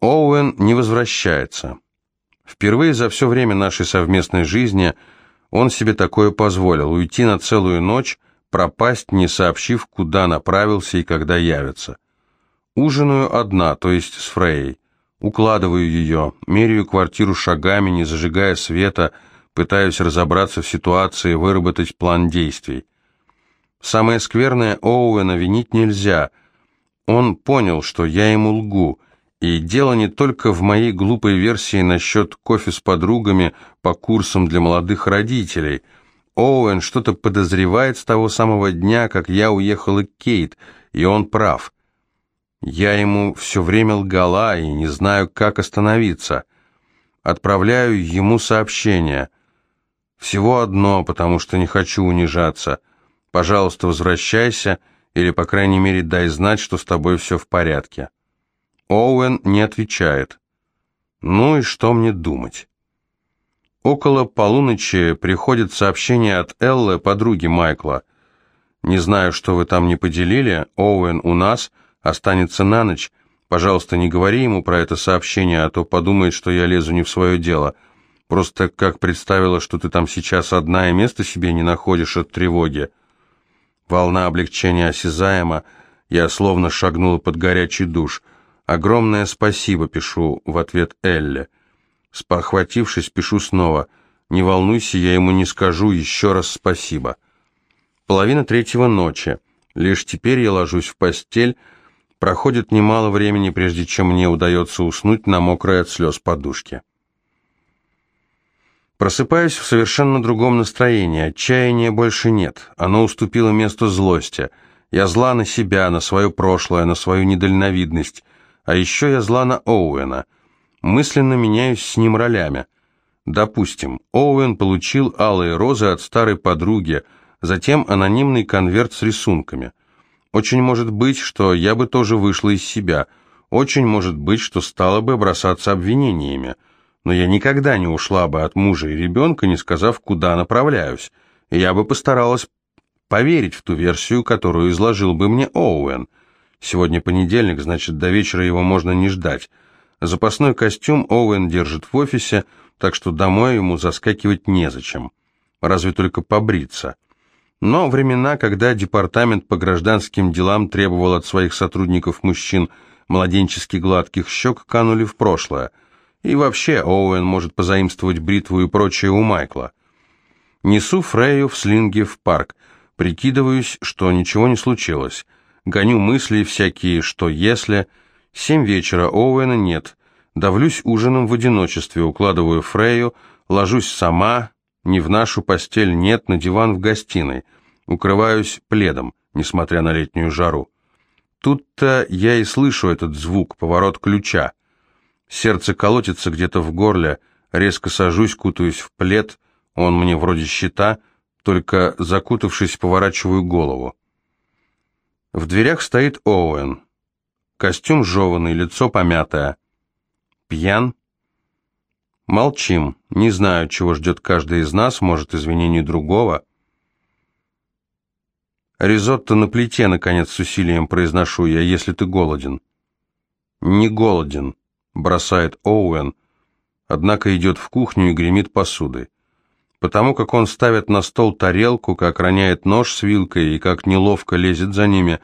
Оуэн не возвращается. Впервые за все время нашей совместной жизни он себе такое позволил, уйти на целую ночь, пропасть, не сообщив, куда направился и когда явится. Ужинаю одна, то есть с Фрейей. Укладываю ее, меряю квартиру шагами, не зажигая света, пытаюсь разобраться в ситуации, выработать план действий. Самое скверное Оуэна винить нельзя. Он понял, что я ему лгу, и дело не только в моей глупой версии насчет кофе с подругами по курсам для молодых родителей. Оуэн что-то подозревает с того самого дня, как я уехала к Кейт, и он прав. Я ему все время лгала и не знаю, как остановиться. Отправляю ему сообщение. Всего одно, потому что не хочу унижаться. Пожалуйста, возвращайся, или, по крайней мере, дай знать, что с тобой все в порядке. Оуэн не отвечает. Ну и что мне думать? Около полуночи приходит сообщение от Эллы, подруги Майкла. «Не знаю, что вы там не поделили, Оуэн у нас», останется на ночь. Пожалуйста, не говори ему про это сообщение, а то подумает, что я лезу не в свое дело. Просто как представила, что ты там сейчас одна и места себе не находишь от тревоги. Волна облегчения осязаема, я словно шагнула под горячий душ. Огромное спасибо, пишу в ответ Элле. Спохватившись, пишу снова. Не волнуйся, я ему не скажу еще раз спасибо. Половина третьего ночи. Лишь теперь я ложусь в постель, Проходит немало времени, прежде чем мне удается уснуть на мокрой от слез подушке. Просыпаюсь в совершенно другом настроении. Отчаяния больше нет. Оно уступило место злости. Я зла на себя, на свое прошлое, на свою недальновидность. А еще я зла на Оуэна. Мысленно меняюсь с ним ролями. Допустим, Оуэн получил алые розы от старой подруги, затем анонимный конверт с рисунками. Очень может быть, что я бы тоже вышла из себя. Очень может быть, что стала бы бросаться обвинениями. Но я никогда не ушла бы от мужа и ребенка, не сказав, куда направляюсь. И я бы постаралась поверить в ту версию, которую изложил бы мне Оуэн. Сегодня понедельник, значит, до вечера его можно не ждать. Запасной костюм Оуэн держит в офисе, так что домой ему заскакивать незачем. Разве только побриться. Но времена, когда департамент по гражданским делам требовал от своих сотрудников мужчин младенчески гладких щек, канули в прошлое. И вообще Оуэн может позаимствовать бритву и прочее у Майкла. Несу Фрейю в слинге в парк. Прикидываюсь, что ничего не случилось. Гоню мысли всякие, что если... Семь вечера Оуэна нет. Давлюсь ужином в одиночестве, укладываю Фрейю, ложусь сама, не в нашу постель, нет, на диван в гостиной. Укрываюсь пледом, несмотря на летнюю жару. Тут-то я и слышу этот звук, поворот ключа. Сердце колотится где-то в горле, резко сажусь, кутаюсь в плед, он мне вроде щита, только закутавшись, поворачиваю голову. В дверях стоит Оуэн. Костюм жеванный, лицо помятое. Пьян? Молчим. Не знаю, чего ждет каждый из нас, может, извинений другого. Ризотто на плите, наконец, с усилием произношу я, если ты голоден. Не голоден, бросает Оуэн, однако идет в кухню и гремит посудой. Потому как он ставит на стол тарелку, как роняет нож с вилкой и как неловко лезет за ними,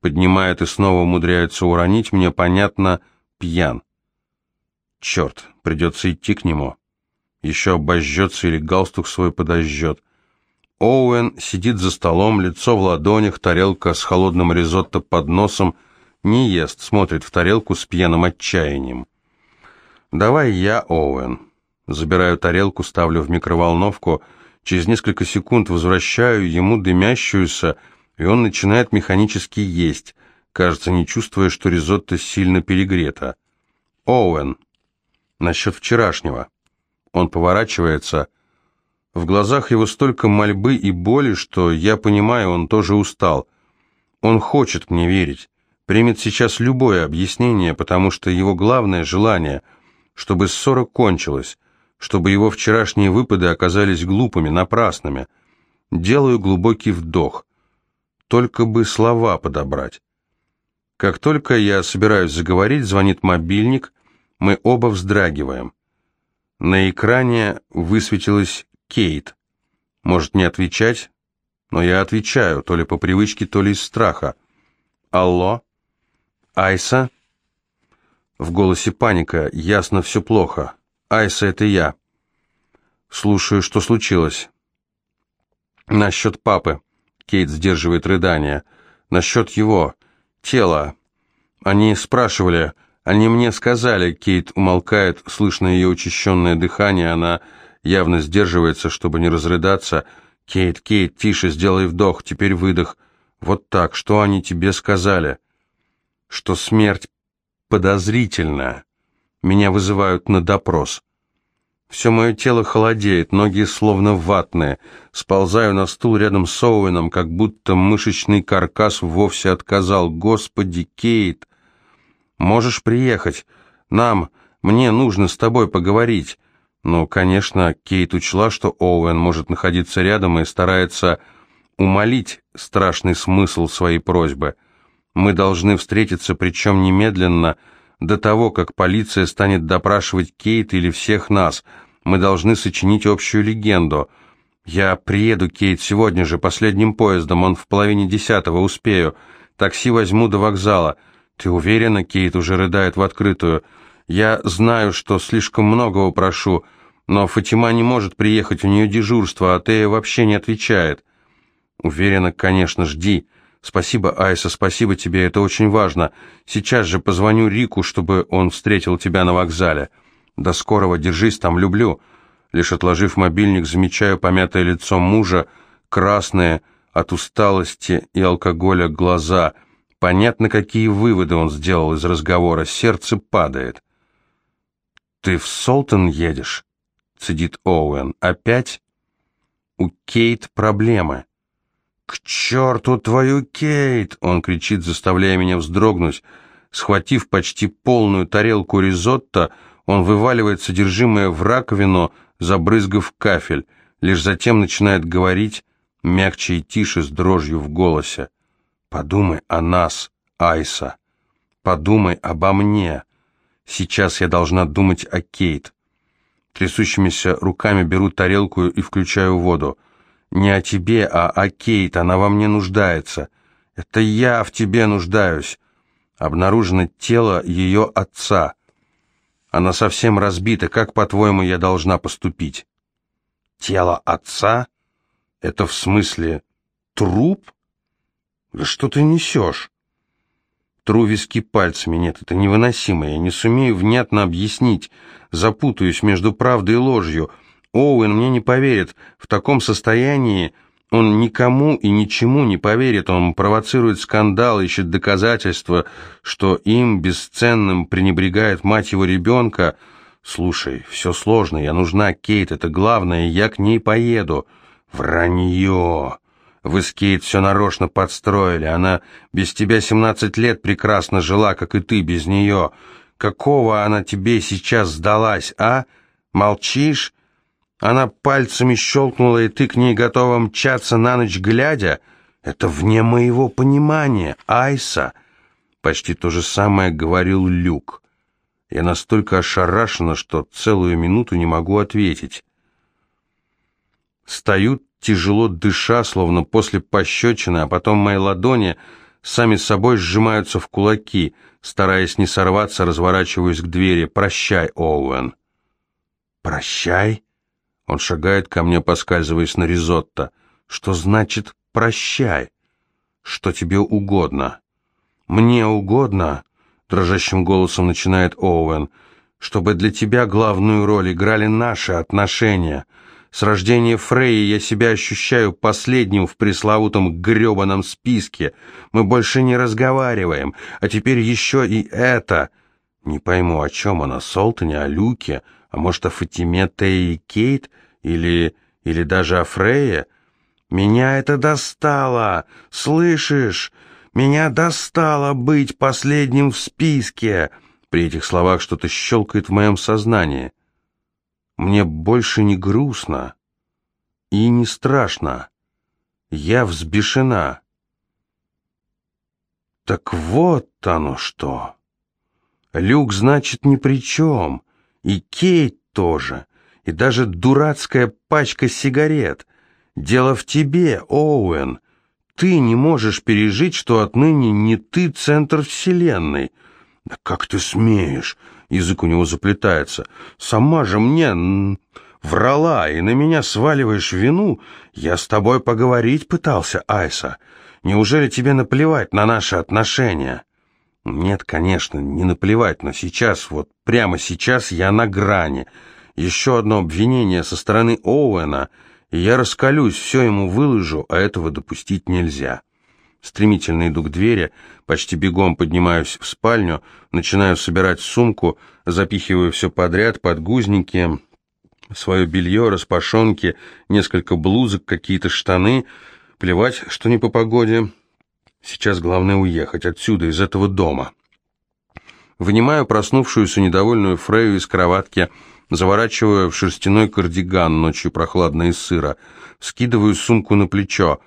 поднимает и снова умудряется уронить, мне понятно, пьян. Черт, придется идти к нему. Еще обожжется или галстук свой подожжет. Оуэн сидит за столом, лицо в ладонях, тарелка с холодным ризотто под носом, не ест, смотрит в тарелку с пьяным отчаянием. «Давай я, Оуэн». Забираю тарелку, ставлю в микроволновку, через несколько секунд возвращаю ему дымящуюся, и он начинает механически есть, кажется, не чувствуя, что ризотто сильно перегрето. «Оуэн, насчет вчерашнего. Он поворачивается. В глазах его столько мольбы и боли, что я понимаю, он тоже устал. Он хочет мне верить, примет сейчас любое объяснение, потому что его главное желание, чтобы ссора кончилась, чтобы его вчерашние выпады оказались глупыми, напрасными. Делаю глубокий вдох. Только бы слова подобрать. Как только я собираюсь заговорить, звонит мобильник — Мы оба вздрагиваем. На экране высветилась Кейт. Может не отвечать, но я отвечаю, то ли по привычке, то ли из страха. «Алло? Айса?» В голосе паника, ясно, все плохо. «Айса, это я». «Слушаю, что случилось?» «Насчет папы». Кейт сдерживает рыдание. «Насчет его. Тела. Они спрашивали. Они мне сказали». Кейт умолкает, слышно ее учащенное дыхание. Она явно сдерживается, чтобы не разрыдаться. «Кейт, Кейт, тише, сделай вдох, теперь выдох. Вот так, что они тебе сказали?» «Что смерть подозрительна. Меня вызывают на допрос». Все мое тело холодеет, ноги словно ватные. Сползаю на стул рядом с Оуэном, как будто мышечный каркас вовсе отказал. Господи, Кейт, можешь приехать? Нам, мне нужно с тобой поговорить. Ну, конечно, Кейт учла, что Оуэн может находиться рядом и старается умолить страшный смысл своей просьбы. Мы должны встретиться, причем немедленно, до того, как полиция станет допрашивать Кейт или всех нас. Мы должны сочинить общую легенду. Я приеду, Кейт, сегодня же, последним поездом, он в половине десятого, успею. Такси возьму до вокзала. Ты уверена, Кейт уже рыдает в открытую. Я знаю, что слишком многого прошу, но Фатима не может приехать, у нее дежурство, а Тея вообще не отвечает. Уверена, конечно, жди. Спасибо, Айса, спасибо тебе, это очень важно. Сейчас же позвоню Рику, чтобы он встретил тебя на вокзале. До скорого, держись там, люблю. Лишь отложив мобильник, замечаю помятое лицо мужа, красные от усталости и алкоголя глаза. Понятно, какие выводы он сделал из разговора. Сердце падает. «Ты в Солтон едешь?» — цедит Оуэн. «Опять?» «У Кейт проблемы». «К черту твою, Кейт!» — он кричит, заставляя меня вздрогнуть. Схватив почти полную тарелку ризотто, он вываливает содержимое в раковину, забрызгав кафель. Лишь затем начинает говорить, мягче и тише, с дрожью в голосе. «Подумай о нас, Айса. Подумай обо мне. Сейчас я должна думать о Кейт». Трясущимися руками беру тарелку и включаю воду. Не о тебе, а о Кейт, она во мне нуждается. Это я в тебе нуждаюсь. Обнаружено тело ее отца. Она совсем разбита. Как, по-твоему, я должна поступить? Тело отца? Это в смысле труп? Что ты несешь? Тру виски пальцами. Нет, это невыносимо. Я не сумею внятно объяснить. Запутаюсь между правдой и ложью. Оуэн мне не поверит. В таком состоянии он никому и ничему не поверит. Он провоцирует скандал, ищет доказательства, что им, бесценным, пренебрегает мать его ребенка. Слушай, все сложно, я нужна Кейт, это главное, я к ней поеду. Вранье. Вы с Кейт все нарочно подстроили. Она без тебя семнадцать лет прекрасно жила, как и ты без нее. Какого она тебе сейчас сдалась, а? Молчишь? Она пальцами щелкнула, и ты к ней готова мчаться на ночь глядя? Это вне моего понимания, Айса. Почти то же самое говорил Люк. Я настолько ошарашена, что целую минуту не могу ответить. Стою, тяжело дыша, словно после пощечины, а потом мои ладони сами собой сжимаются в кулаки. Стараясь не сорваться, разворачиваюсь к двери. «Прощай, Оуэн». «Прощай?» Он шагает ко мне, поскальзываясь на ризотто. Что значит «прощай»? Что тебе угодно? Мне угодно, дрожащим голосом начинает Оуэн, чтобы для тебя главную роль играли наши отношения. С рождения Фрейи я себя ощущаю последним в пресловутом гребаном списке. Мы больше не разговариваем, а теперь еще и это. Не пойму, о чем она, Солтане, о Люке, а может, о Фатиме, Тее и Кейт, или... или даже о Фрейе? Меня это достало, слышишь? Меня достало быть последним в списке. При этих словах что-то щелкает в моем сознании. Мне больше не грустно и не страшно. Я взбешена. Так вот оно что. Люк, значит, ни при чем. И Кейт тоже. И даже дурацкая пачка сигарет. Дело в тебе, Оуэн. Ты не можешь пережить, что отныне не ты центр вселенной. Да как ты смеешь? Язык у него заплетается. Сама же мне врала, и на меня сваливаешь вину. Я с тобой поговорить пытался, Айса. Неужели тебе наплевать на наши отношения? Нет, конечно, не наплевать, но сейчас, вот прямо сейчас я на грани. Еще одно обвинение со стороны Оуэна, и я раскалюсь, все ему выложу, а этого допустить нельзя. Стремительно иду к двери, почти бегом поднимаюсь в спальню, начинаю собирать сумку, запихиваю все подряд, подгузники, свое белье, распашонки, несколько блузок, какие-то штаны. Плевать, что не по погоде. Сейчас главное уехать отсюда, из этого дома. Вынимаю проснувшуюся недовольную Фрею из кроватки, заворачиваю в шерстяной кардиган, ночью прохладно и сыро, скидываю сумку на плечо.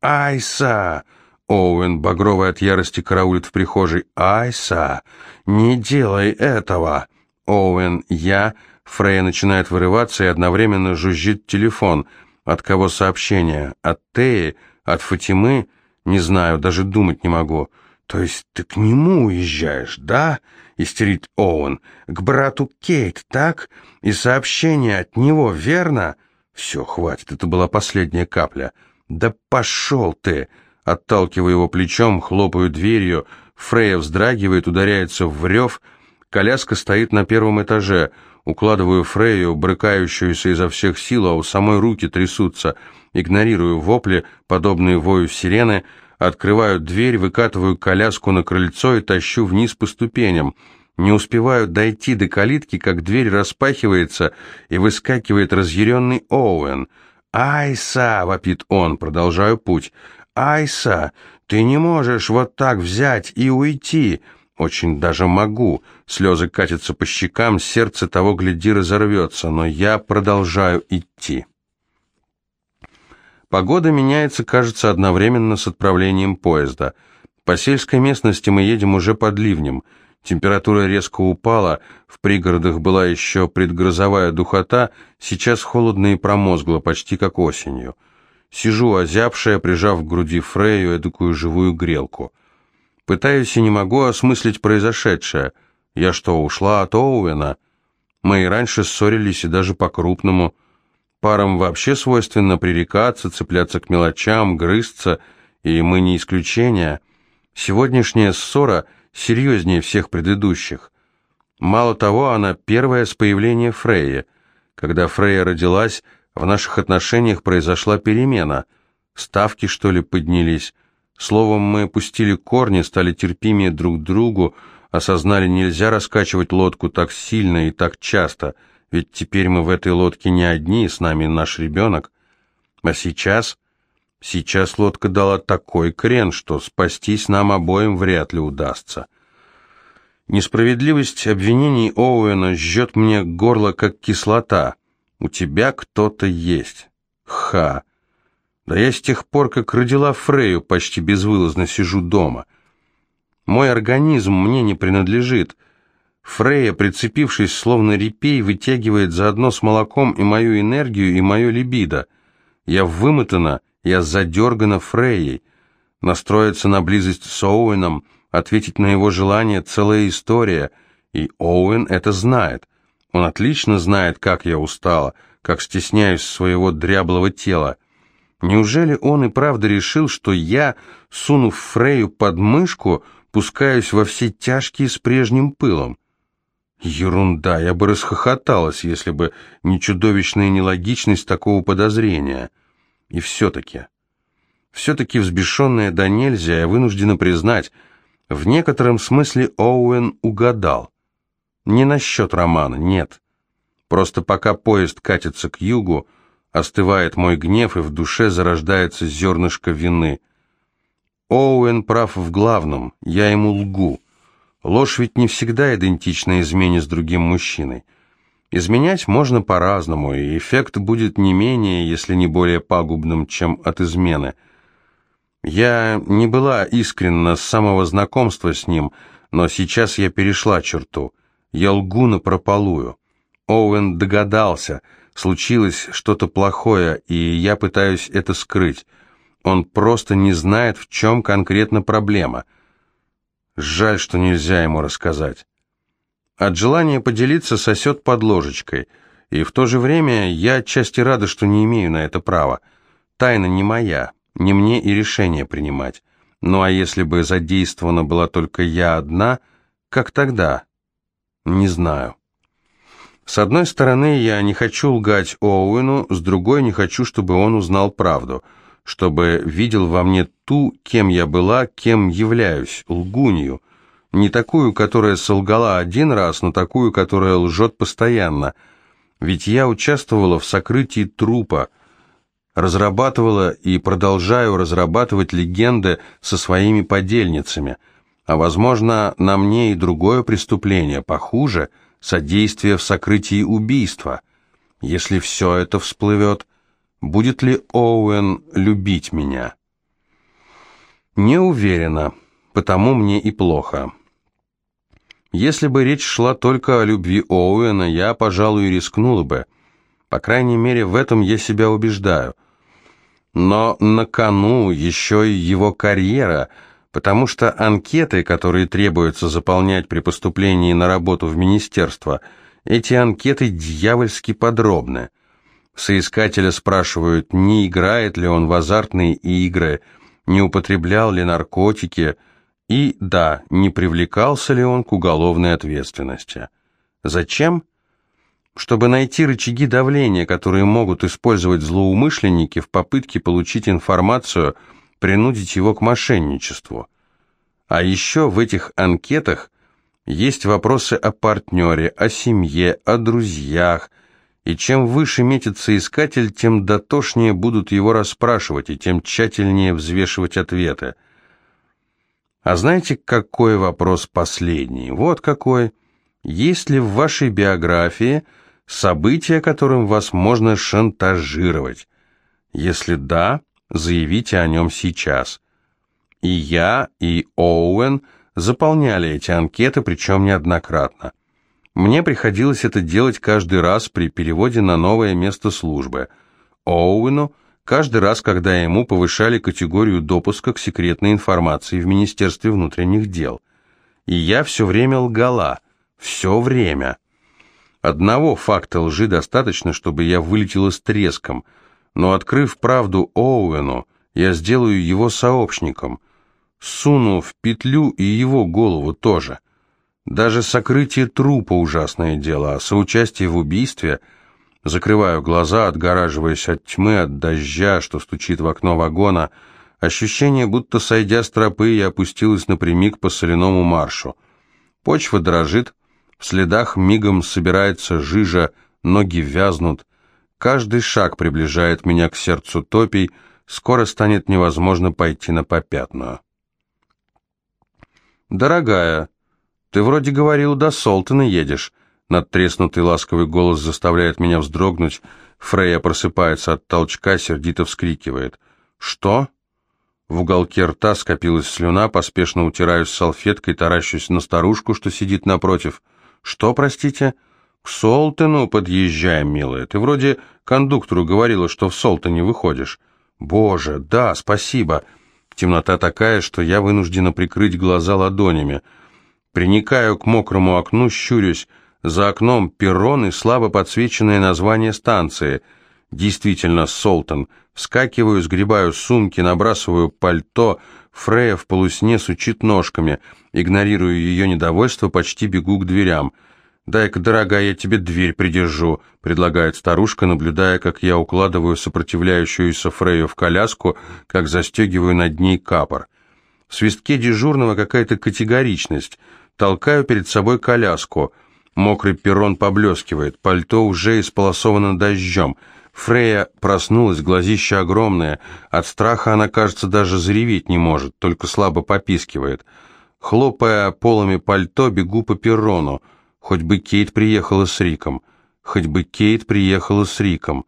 «Айса!» Оуэн, багровый от ярости, караулит в прихожей. «Айса! Не делай этого!» Оуэн, я... Фрея начинает вырываться и одновременно жужжит телефон. От кого сообщение? От Теи? От Фатимы? Не знаю, даже думать не могу. То есть ты к нему уезжаешь, да? Истерит Оуэн. К брату Кейт, так? И сообщение от него, верно? Все, хватит, это была последняя капля. Да пошел ты! Отталкиваю его плечом, хлопаю дверью. Фрея вздрагивает, ударяется в рев. Коляска стоит на первом этаже. Укладываю Фрею, брыкающуюся изо всех сил, а у самой руки трясутся. Игнорирую вопли, подобные вою сирены, открываю дверь, выкатываю коляску на крыльцо и тащу вниз по ступеням. Не успеваю дойти до калитки, как дверь распахивается, и выскакивает разъяренный Оуэн. «Айса!» — вопит он, продолжаю путь. «Айса, ты не можешь вот так взять и уйти!» Очень даже могу. Слезы катятся по щекам, сердце того гляди разорвется, но я продолжаю идти. Погода меняется, кажется, одновременно с отправлением поезда. По сельской местности мы едем уже под ливнем. Температура резко упала, в пригородах была еще предгрозовая духота, сейчас холодно и промозгло, почти как осенью. Сижу озябшая, прижав к груди Фрею, эдакую живую грелку. Пытаюсь и не могу осмыслить произошедшее. Я что, ушла от Оуэна? Мы и раньше ссорились, и даже по-крупному. Парам вообще свойственно пререкаться, цепляться к мелочам, грызться, и мы не исключение. Сегодняшняя ссора серьезнее всех предыдущих. Мало того, она первая с появления Фрейя. Когда Фрейя родилась, в наших отношениях произошла перемена. Ставки, что ли, поднялись. Словом, мы пустили корни, стали терпимее друг к другу, осознали, нельзя раскачивать лодку так сильно и так часто, ведь теперь мы в этой лодке не одни, с нами наш ребенок. А сейчас... Сейчас лодка дала такой крен, что спастись нам обоим вряд ли удастся. Несправедливость обвинений Оуэна жжет мне горло, как кислота. У тебя кто-то есть. Ха! Да я с тех пор, как родила Фрею, почти безвылазно сижу дома. Мой организм мне не принадлежит. Фрея, прицепившись словно репей, вытягивает заодно с молоком и мою энергию, и мое либидо. Я вымотана, я задергана Фрейей. Настроиться на близость с Оуэном, ответить на его желание — целая история, и Оуэн это знает. Он отлично знает, как я устала, как стесняюсь своего дряблого тела. Неужели он и правда решил, что я, сунув Фрею под мышку, пускаюсь во все тяжкие с прежним пылом? Ерунда, я бы расхохоталась, если бы не чудовищная нелогичность такого подозрения. И все-таки... Все-таки взбешенная до нельзя, я вынуждена признать, в некотором смысле Оуэн угадал. Не насчет романа, нет. Просто пока поезд катится к югу, Остывает мой гнев, и в душе зарождается зернышко вины. Оуэн прав в главном, я ему лгу. Ложь ведь не всегда идентична измене с другим мужчиной. Изменять можно по-разному, и эффект будет не менее, если не более пагубным, чем от измены. Я не была искренна с самого знакомства с ним, Но сейчас я перешла черту. Я лгу напропалую. Оуэн догадался, случилось что-то плохое, и я пытаюсь это скрыть. Он просто не знает, в чем конкретно проблема. Жаль, что нельзя ему рассказать. От желания поделиться сосет под ложечкой, и в то же время я отчасти рада, что не имею на это права. Тайна не моя, не мне и решение принимать. Ну а если бы задействована была только я одна, как тогда? Не знаю. С одной стороны, я не хочу лгать Оуэну, с другой не хочу, чтобы он узнал правду — чтобы видел во мне ту, кем я была, кем являюсь, лгунью. Не такую, которая солгала один раз, но такую, которая лжет постоянно. Ведь я участвовала в сокрытии трупа, разрабатывала и продолжаю разрабатывать легенды со своими подельницами. А, возможно, на мне и другое преступление, похуже, содействие в сокрытии убийства. Если все это всплывет, Будет ли Оуэн любить меня? Не уверена, потому мне и плохо. Если бы речь шла только о любви Оуэна, я, пожалуй, рискнула бы. По крайней мере, в этом я себя убеждаю. Но на кону еще и его карьера, потому что анкеты, которые требуется заполнять при поступлении на работу в министерство, эти анкеты дьявольски подробны. Соискателя спрашивают, не играет ли он в азартные игры, не употреблял ли наркотики и, да, не привлекался ли он к уголовной ответственности. Зачем? Чтобы найти рычаги давления, которые могут использовать злоумышленники в попытке получить информацию, принудить его к мошенничеству. А еще в этих анкетах есть вопросы о партнере, о семье, о друзьях – и чем выше метится искатель, тем дотошнее будут его расспрашивать, и тем тщательнее взвешивать ответы. А знаете, какой вопрос последний? Вот какой. Есть ли в вашей биографии события, которым вас можно шантажировать? Если да, заявите о нем сейчас. И я, и Оуэн заполняли эти анкеты, причем неоднократно. Мне приходилось это делать каждый раз при переводе на новое место службы. Оуэну каждый раз, когда ему повышали категорию допуска к секретной информации в Министерстве внутренних дел. И я все время лгала. Все время. Одного факта лжи достаточно, чтобы я вылетела с треском, но, открыв правду Оуэну, я сделаю его сообщником, суну в петлю и его голову тоже. Даже сокрытие трупа ужасное дело, а соучастие в убийстве... Закрываю глаза, отгораживаясь от тьмы, от дождя, что стучит в окно вагона. Ощущение, будто, сойдя с тропы, я опустилась напрямик по соляному маршу. Почва дрожит, в следах мигом собирается жижа, ноги вязнут. Каждый шаг приближает меня к сердцу топий, скоро станет невозможно пойти на попятную. «Дорогая», «Ты вроде говорил, до Солтона едешь». Надтреснутый ласковый голос заставляет меня вздрогнуть. Фрея просыпается от толчка, сердито вскрикивает. «Что?» В уголке рта скопилась слюна, поспешно утираюсь салфеткой, таращусь на старушку, что сидит напротив. «Что, простите?» «К Солтону подъезжаем, милая. Ты вроде кондуктору говорила, что в Солтоне выходишь». «Боже, да, спасибо». Темнота такая, что я вынуждена прикрыть глаза ладонями. Приникаю к мокрому окну, щурюсь. За окном перрон и слабо подсвеченное название станции. Действительно, Солтон. Вскакиваю, сгребаю сумки, набрасываю пальто. Фрея в полусне сучит ножками. Игнорирую ее недовольство, почти бегу к дверям. «Дай-ка, дорогая, я тебе дверь придержу», — предлагает старушка, наблюдая, как я укладываю сопротивляющуюся Фрею в коляску, как застегиваю над ней капор. В свистке дежурного какая-то категоричность — Толкаю перед собой коляску. Мокрый перрон поблескивает, пальто уже исполосовано дождем. Фрея проснулась, глазища огромные. От страха она, кажется, даже зареветь не может, только слабо попискивает. Хлопая полами пальто, бегу по перрону. Хоть бы Кейт приехала с Риком. Хоть бы Кейт приехала с Риком.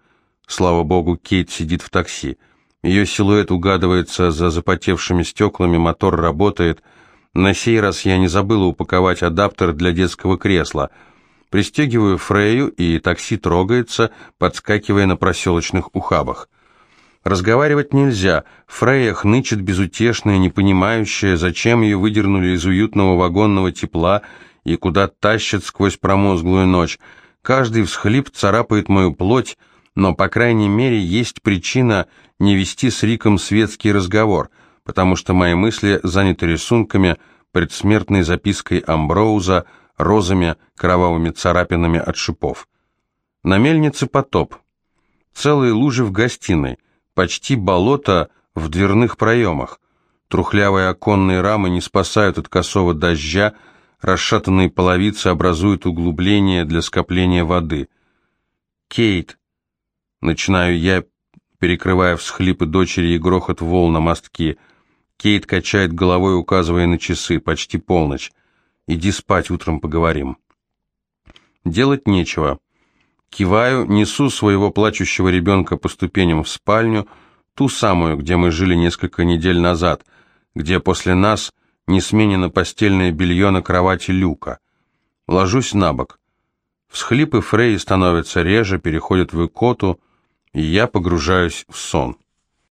Слава богу, Кейт сидит в такси. Ее силуэт угадывается за запотевшими стеклами, мотор работает — На сей раз я не забыла упаковать адаптер для детского кресла. Пристегиваю Фрею, и такси трогается, подскакивая на проселочных ухабах. Разговаривать нельзя. Фрея хнычет безутешная, непонимающая, зачем ее выдернули из уютного вагонного тепла и куда тащат сквозь промозглую ночь. Каждый всхлип царапает мою плоть, но, по крайней мере, есть причина не вести с Риком светский разговор, потому что мои мысли заняты рисунками, предсмертной запиской Амброуза, розами, кровавыми царапинами от шипов. На мельнице потоп. Целые лужи в гостиной почти болото в дверных проемах. Трухлявые оконные рамы не спасают от косого дождя, расшатанные половицы образуют углубления для скопления воды. «Кейт!» Начинаю я, перекрывая всхлипы дочери и грохот волн на мостке. Кейт качает головой, указывая на часы, почти полночь. «Иди спать, утром поговорим». Делать нечего. Киваю, несу своего плачущего ребенка по ступеням в спальню, ту самую, где мы жили несколько недель назад, где после нас не сменено постельное белье на кровати люка. Ложусь на бок. Всхлипы Фрей становятся реже, переходят в икоту, и я погружаюсь в сон.